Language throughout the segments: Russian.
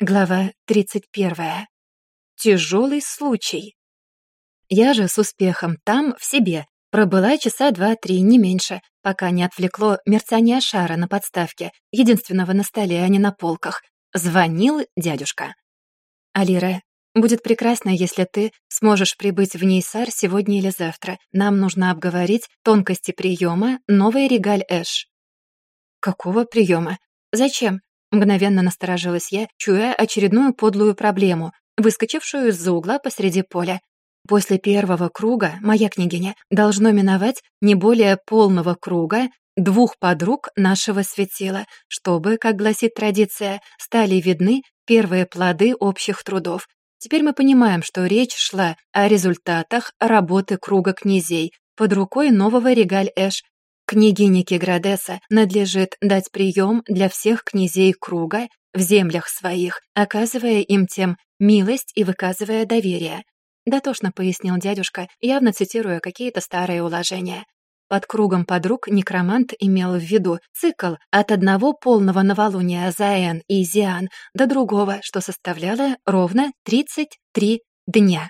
Глава 31. Тяжелый случай. Я же с успехом там, в себе, пробыла часа два-три, не меньше, пока не отвлекло мерцание шара на подставке, единственного на столе, а не на полках. Звонил дядюшка. «Алира, будет прекрасно, если ты сможешь прибыть в Нейсар сегодня или завтра. Нам нужно обговорить тонкости приема новой регаль Эш». «Какого приема? Зачем?» Мгновенно насторожилась я, чуя очередную подлую проблему, выскочившую из-за угла посреди поля. После первого круга моя княгиня должно миновать не более полного круга двух подруг нашего светила, чтобы, как гласит традиция, стали видны первые плоды общих трудов. Теперь мы понимаем, что речь шла о результатах работы круга князей под рукой нового регаль Эш, Княгине Киградеса надлежит дать прием для всех князей круга в землях своих, оказывая им тем милость и выказывая доверие. Дотошно пояснил дядюшка, явно цитируя какие-то старые уложения. Под кругом подруг некромант имел в виду цикл от одного полного новолуния Заэн и Зиан до другого, что составляло ровно 33 дня.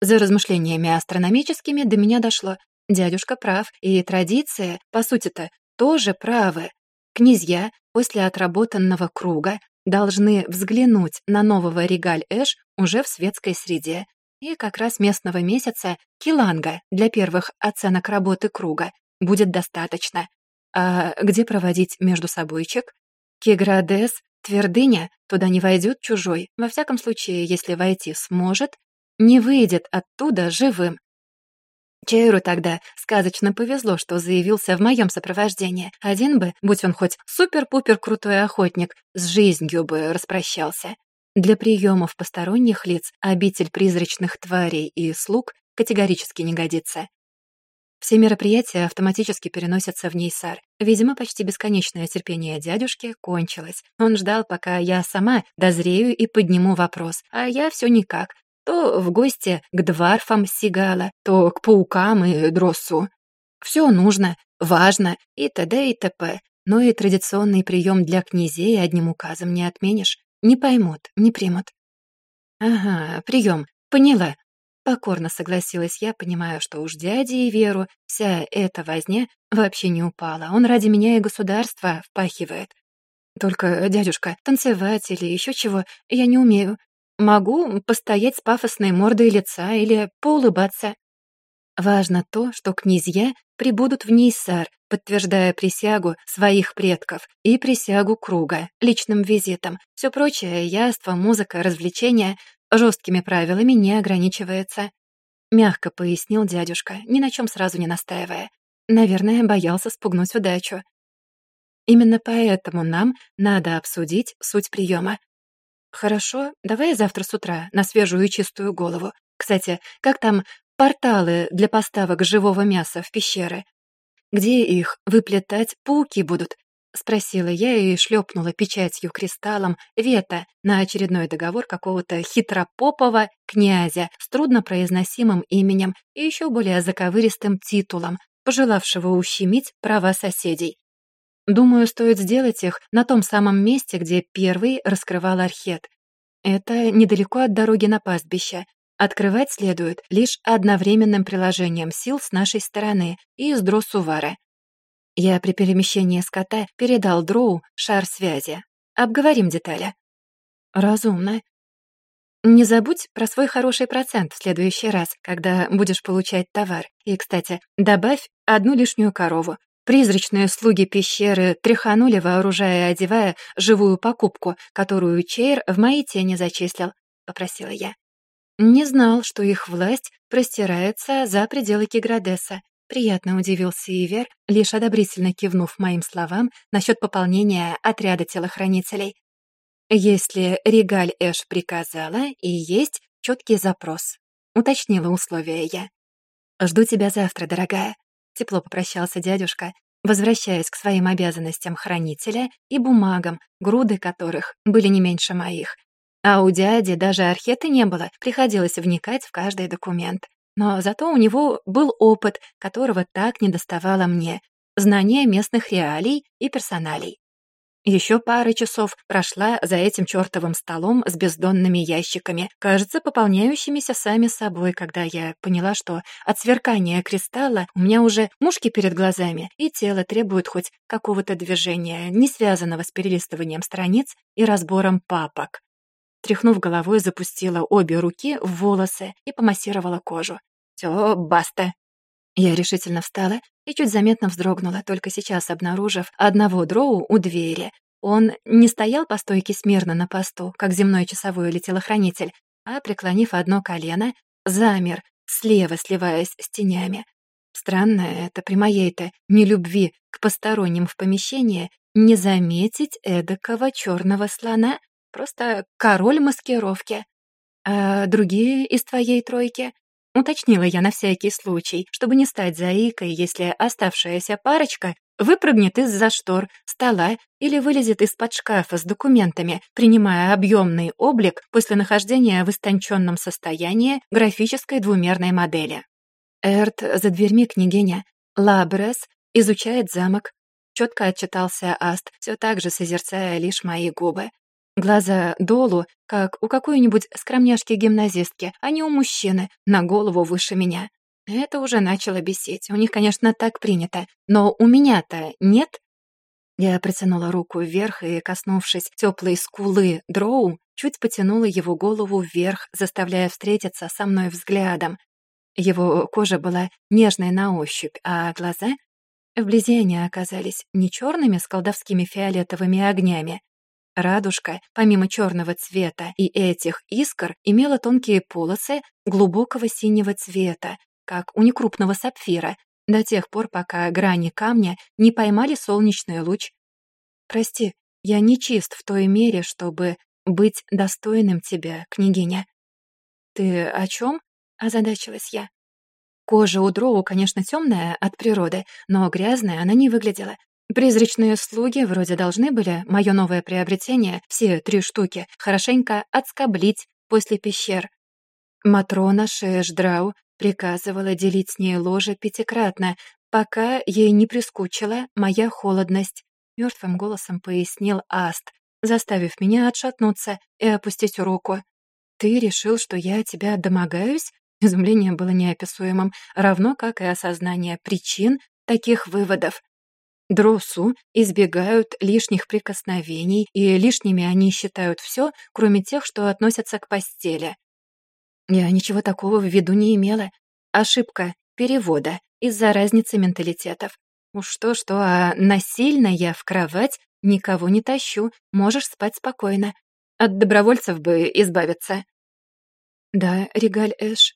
За размышлениями астрономическими до меня дошло, Дядюшка прав, и традиция, по сути-то, тоже правы. Князья после отработанного круга должны взглянуть на нового регаль Эш уже в светской среде. И как раз местного месяца Киланга для первых оценок работы круга будет достаточно. А где проводить между собойчик? Киградес, твердыня, туда не войдет чужой, во всяком случае, если войти сможет, не выйдет оттуда живым. Чейру тогда сказочно повезло, что заявился в моем сопровождении. Один бы, будь он хоть супер-пупер крутой охотник, с жизнью бы распрощался. Для приемов посторонних лиц обитель призрачных тварей и слуг категорически не годится. Все мероприятия автоматически переносятся в Нейсар. Видимо, почти бесконечное терпение дядюшки кончилось. Он ждал, пока я сама дозрею и подниму вопрос, а я все никак, то в гости к дварфам Сигала, то к паукам и дроссу. Все нужно, важно и т.д. и т.п. Но и традиционный прием для князей одним указом не отменишь. Не поймут, не примут. Ага, прием, поняла. Покорно согласилась я, понимая, что уж дяде и Веру вся эта возня вообще не упала. Он ради меня и государства впахивает. Только, дядюшка, танцевать или еще чего я не умею. Могу постоять с пафосной мордой лица или поулыбаться. Важно то, что князья прибудут в Нейсар, подтверждая присягу своих предков и присягу круга, личным визитом. Все прочее, яство, музыка, развлечения жесткими правилами не ограничивается. Мягко пояснил дядюшка, ни на чем сразу не настаивая. Наверное, боялся спугнуть удачу. Именно поэтому нам надо обсудить суть приема, «Хорошо, давай завтра с утра, на свежую и чистую голову. Кстати, как там порталы для поставок живого мяса в пещеры? Где их выплетать пауки будут?» — спросила я и шлепнула печатью кристаллом вето на очередной договор какого-то хитропопого князя с труднопроизносимым именем и еще более заковыристым титулом, пожелавшего ущемить права соседей. Думаю, стоит сделать их на том самом месте, где первый раскрывал архет. Это недалеко от дороги на пастбище. Открывать следует лишь одновременным приложением сил с нашей стороны и из Дросувара. Я при перемещении скота передал Дроу шар связи. Обговорим детали. Разумно. Не забудь про свой хороший процент в следующий раз, когда будешь получать товар. И, кстати, добавь одну лишнюю корову. Призрачные слуги пещеры тряханули, вооружая и одевая живую покупку, которую Чейр в моей тени зачислил, — попросила я. Не знал, что их власть простирается за пределы Киградеса. Приятно удивился Ивер, лишь одобрительно кивнув моим словам насчет пополнения отряда телохранителей. Если Регаль Эш приказала, и есть четкий запрос. Уточнила условия я. «Жду тебя завтра, дорогая», Тепло попрощался дядюшка, возвращаясь к своим обязанностям хранителя и бумагам, груды которых были не меньше моих. А у дяди даже археты не было, приходилось вникать в каждый документ. Но зато у него был опыт, которого так недоставало мне, знание местных реалий и персоналей. Еще пара часов прошла за этим чертовым столом с бездонными ящиками, кажется, пополняющимися сами собой, когда я поняла, что от сверкания кристалла у меня уже мушки перед глазами, и тело требует хоть какого-то движения, не связанного с перелистыванием страниц и разбором папок. Тряхнув головой, запустила обе руки в волосы и помассировала кожу. «Все, баста!» Я решительно встала и чуть заметно вздрогнула, только сейчас обнаружив одного дроу у двери. Он не стоял по стойке смирно на посту, как земной часовой или телохранитель, а, преклонив одно колено, замер, слева сливаясь с тенями. Странно это при моей-то нелюбви к посторонним в помещении не заметить эдакого черного слона, просто король маскировки. А другие из твоей тройки Уточнила я на всякий случай, чтобы не стать заикой, если оставшаяся парочка выпрыгнет из-за штор, стола или вылезет из-под шкафа с документами, принимая объемный облик после нахождения в истонченном состоянии графической двумерной модели. Эрт за дверьми княгиня. Лабрес изучает замок. Четко отчитался Аст, все так же созерцая лишь мои губы. Глаза долу, как у какой-нибудь скромняшки-гимназистки, а не у мужчины, на голову выше меня. Это уже начало бесить. У них, конечно, так принято. Но у меня-то нет. Я протянула руку вверх и, коснувшись теплой скулы Дроу, чуть потянула его голову вверх, заставляя встретиться со мной взглядом. Его кожа была нежной на ощупь, а глаза... Вблизи они оказались не черными с колдовскими фиолетовыми огнями, Радужка, помимо черного цвета и этих искр, имела тонкие полосы глубокого синего цвета, как у некрупного сапфира, до тех пор, пока грани камня не поймали солнечный луч. «Прости, я не чист в той мере, чтобы быть достойным тебя, княгиня». «Ты о чем?» — озадачилась я. Кожа у дроу, конечно, темная от природы, но грязная она не выглядела. Призрачные слуги вроде должны были мое новое приобретение, все три штуки, хорошенько отскоблить после пещер. Матрона Шешдрау приказывала делить с ней ложе пятикратно, пока ей не прискучила моя холодность. Мертвым голосом пояснил Аст, заставив меня отшатнуться и опустить руку. «Ты решил, что я тебя домогаюсь?» Изумление было неописуемым, равно как и осознание причин таких выводов. Дросу избегают лишних прикосновений, и лишними они считают все, кроме тех, что относятся к постели. Я ничего такого в виду не имела. Ошибка перевода из-за разницы менталитетов. Уж что-что, а насильно я в кровать никого не тащу, можешь спать спокойно. От добровольцев бы избавиться. Да, Регаль Эш,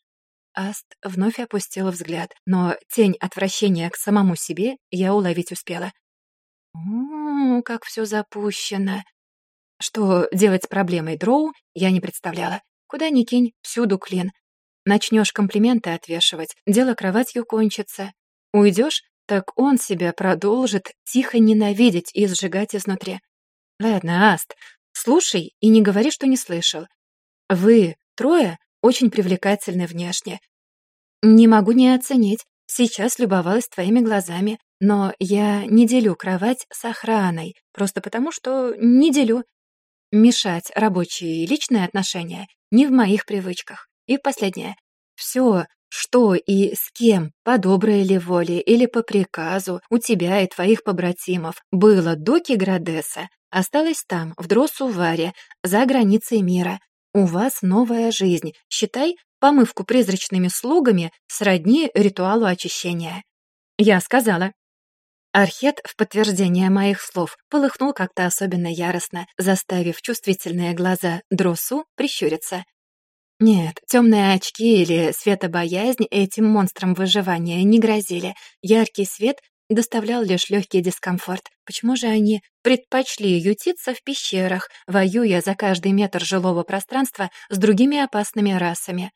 Аст вновь опустила взгляд, но тень отвращения к самому себе я уловить успела. «О, как все запущено!» Что делать с проблемой дроу, я не представляла. Куда ни кинь, всюду клин. Начнешь комплименты отвешивать, дело кроватью кончится. Уйдешь, так он себя продолжит тихо ненавидеть и сжигать изнутри. Ладно, Аст, слушай и не говори, что не слышал. Вы, трое, очень привлекательны внешне. Не могу не оценить. Сейчас любовалась твоими глазами, но я не делю кровать с охраной, просто потому что не делю. Мешать рабочие и личные отношения не в моих привычках. И последнее. Все, что и с кем, по доброй ли воле или по приказу, у тебя и твоих побратимов было до Киградеса, осталось там, в Дросуваре, за границей мира. У вас новая жизнь, считай, помывку призрачными слугами сродни ритуалу очищения. Я сказала. Архет в подтверждение моих слов полыхнул как-то особенно яростно, заставив чувствительные глаза Дросу прищуриться. Нет, темные очки или светобоязнь этим монстрам выживания не грозили. Яркий свет доставлял лишь легкий дискомфорт. Почему же они предпочли ютиться в пещерах, воюя за каждый метр жилого пространства с другими опасными расами?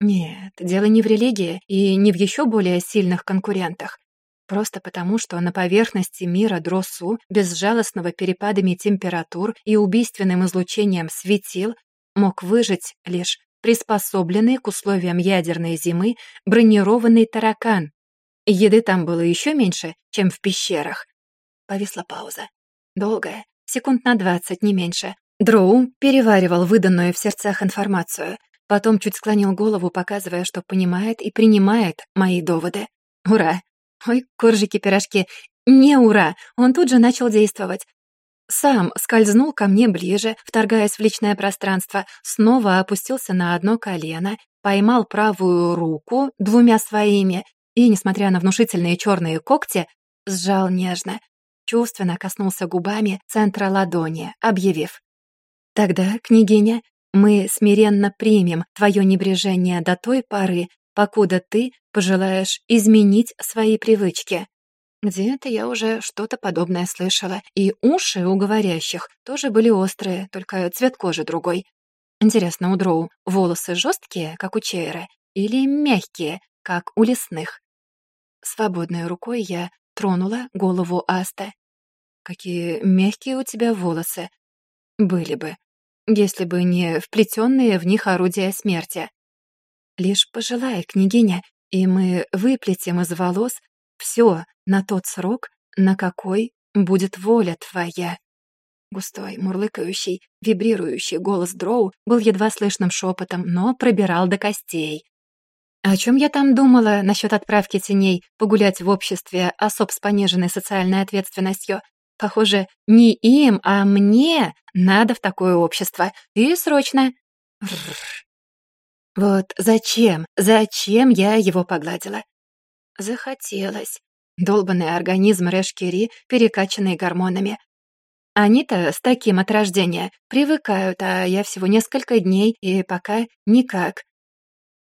Нет, дело не в религии и не в еще более сильных конкурентах. Просто потому, что на поверхности мира Дросу, безжалостного перепадами температур и убийственным излучением светил, мог выжить лишь приспособленный к условиям ядерной зимы бронированный таракан. Еды там было еще меньше, чем в пещерах. Повисла пауза. Долгая, секунд на двадцать, не меньше. Дроу переваривал выданную в сердцах информацию, потом чуть склонил голову, показывая, что понимает и принимает мои доводы. Ура! Ой, коржики-пирожки, не ура! Он тут же начал действовать. Сам скользнул ко мне ближе, вторгаясь в личное пространство, снова опустился на одно колено, поймал правую руку двумя своими и, несмотря на внушительные черные когти, сжал нежно, чувственно коснулся губами центра ладони, объявив. «Тогда, княгиня, мы смиренно примем твое небрежение до той поры, покуда ты пожелаешь изменить свои привычки». Где-то я уже что-то подобное слышала, и уши у говорящих тоже были острые, только цвет кожи другой. Интересно, у дроу волосы жесткие, как у чейра, или мягкие, как у лесных? Свободной рукой я тронула голову Аста. «Какие мягкие у тебя волосы!» «Были бы, если бы не вплетенные в них орудия смерти. Лишь пожелай, княгиня, и мы выплетем из волос все на тот срок, на какой будет воля твоя». Густой, мурлыкающий, вибрирующий голос Дроу был едва слышным шепотом, но пробирал до костей. О чем я там думала насчет отправки теней погулять в обществе особ с пониженной социальной ответственностью? Похоже, не им, а мне надо в такое общество. И срочно. Вот зачем, зачем я его погладила? Захотелось. Долбанный организм Рэшкири, перекачанный гормонами. Они-то с таким от рождения привыкают, а я всего несколько дней и пока никак.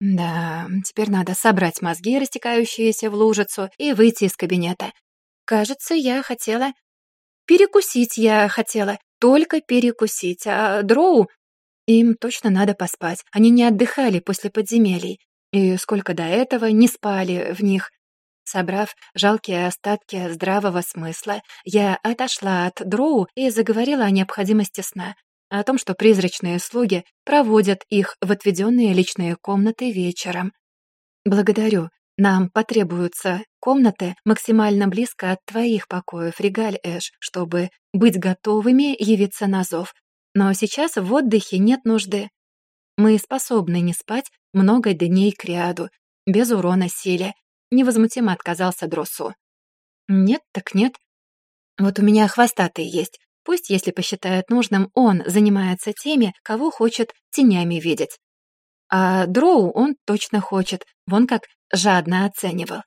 Да, теперь надо собрать мозги, растекающиеся в лужицу, и выйти из кабинета. Кажется, я хотела... Перекусить я хотела, только перекусить, а дроу... Им точно надо поспать, они не отдыхали после подземелий. И сколько до этого не спали в них. Собрав жалкие остатки здравого смысла, я отошла от дроу и заговорила о необходимости сна, о том, что призрачные слуги проводят их в отведенные личные комнаты вечером. «Благодарю. Нам потребуются комнаты максимально близко от твоих покоев, Регаль Эш, чтобы быть готовыми явиться на зов. Но сейчас в отдыхе нет нужды. Мы способны не спать много дней кряду, без урона силе, невозмутимо отказался Дросу. «Нет так нет. Вот у меня хвостатый есть. Пусть, если посчитает нужным, он занимается теми, кого хочет тенями видеть. А Дроу он точно хочет, вон как жадно оценивал.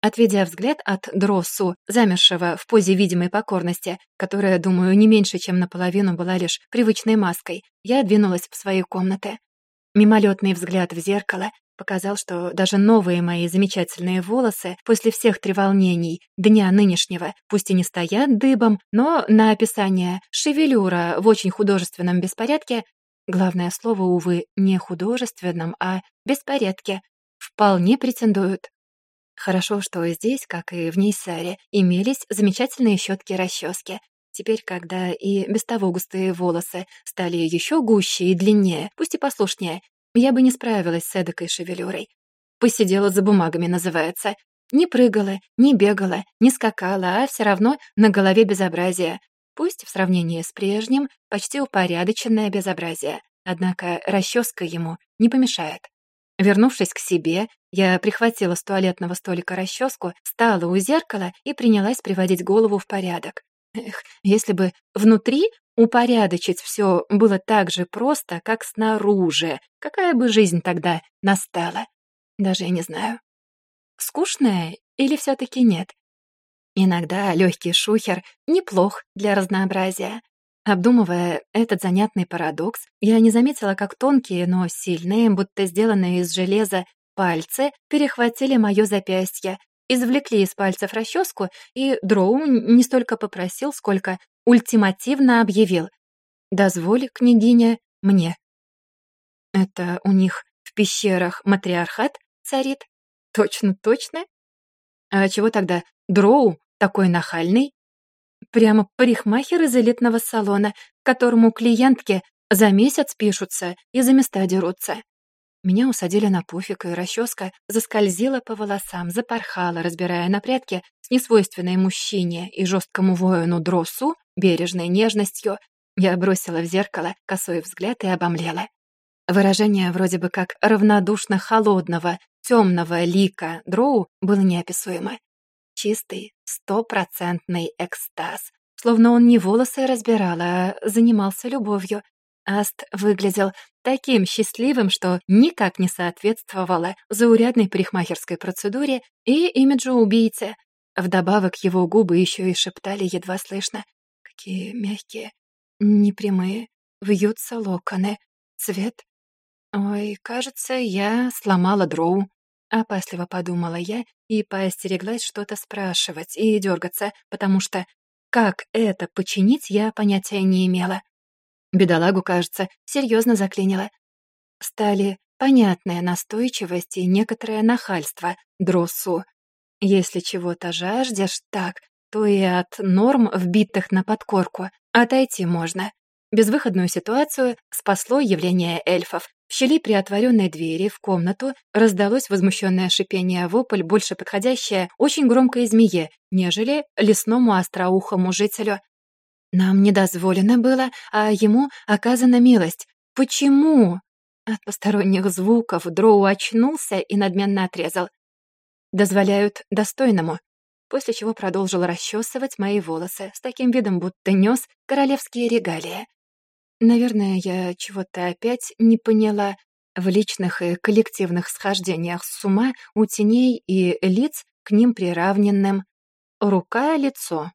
Отведя взгляд от Дросу, замершего в позе видимой покорности, которая, думаю, не меньше, чем наполовину была лишь привычной маской, я двинулась в свои комнаты. Мимолетный взгляд в зеркало показал, что даже новые мои замечательные волосы после всех треволнений дня нынешнего пусть и не стоят дыбом, но на описание шевелюра в очень художественном беспорядке главное слово, увы, не художественном, а беспорядке, вполне претендуют. Хорошо, что здесь, как и в Нейсаре, имелись замечательные щетки-расчески. Теперь, когда и без того густые волосы стали еще гуще и длиннее, пусть и послушнее, я бы не справилась с эдакой шевелюрой. Посидела за бумагами, называется. Не прыгала, не бегала, не скакала, а все равно на голове безобразие. Пусть в сравнении с прежним почти упорядоченное безобразие, однако расческа ему не помешает. Вернувшись к себе, я прихватила с туалетного столика расческу, встала у зеркала и принялась приводить голову в порядок. Эх, если бы внутри упорядочить все было так же просто, как снаружи, какая бы жизнь тогда настала? Даже я не знаю. Скучная или все таки нет? Иногда легкий шухер неплох для разнообразия. Обдумывая этот занятный парадокс, я не заметила, как тонкие, но сильные, будто сделанные из железа, пальцы перехватили мое запястье извлекли из пальцев расческу, и Дроу не столько попросил, сколько ультимативно объявил «Дозволь, княгиня, мне». Это у них в пещерах матриархат царит? Точно-точно? А чего тогда Дроу такой нахальный? Прямо парикмахер из элитного салона, которому клиентки за месяц пишутся и за места дерутся. Меня усадили на пуфик, и расческа заскользила по волосам, запорхала, разбирая на прядке с несвойственной мужчине и жесткому воину дросу бережной нежностью. Я бросила в зеркало косой взгляд и обомлела. Выражение вроде бы как равнодушно холодного, темного лика Дроу было неописуемо. Чистый, стопроцентный экстаз. Словно он не волосы разбирал, а занимался любовью. Аст выглядел таким счастливым, что никак не соответствовало заурядной парикмахерской процедуре и имиджу убийцы. Вдобавок его губы еще и шептали едва слышно. Какие мягкие, непрямые, вьются локоны. Цвет «Ой, кажется, я сломала дроу», — опасливо подумала я и поостереглась что-то спрашивать и дергаться, потому что как это починить, я понятия не имела. Бедолагу, кажется, серьезно заклинило. Стали понятная настойчивость и некоторое нахальство Дроссу. Если чего-то жаждешь так, то и от норм, вбитых на подкорку, отойти можно. Безвыходную ситуацию спасло явление эльфов. В щели при отворенной двери в комнату раздалось возмущенное шипение вопль, больше подходящее очень громкой змее, нежели лесному остроухому жителю. Нам не дозволено было, а ему оказана милость. Почему? От посторонних звуков Дроу очнулся и надменно отрезал. «Дозволяют достойному», после чего продолжил расчесывать мои волосы с таким видом, будто нес королевские регалии. Наверное, я чего-то опять не поняла. В личных и коллективных схождениях с ума у теней и лиц к ним приравненным. Рука-лицо.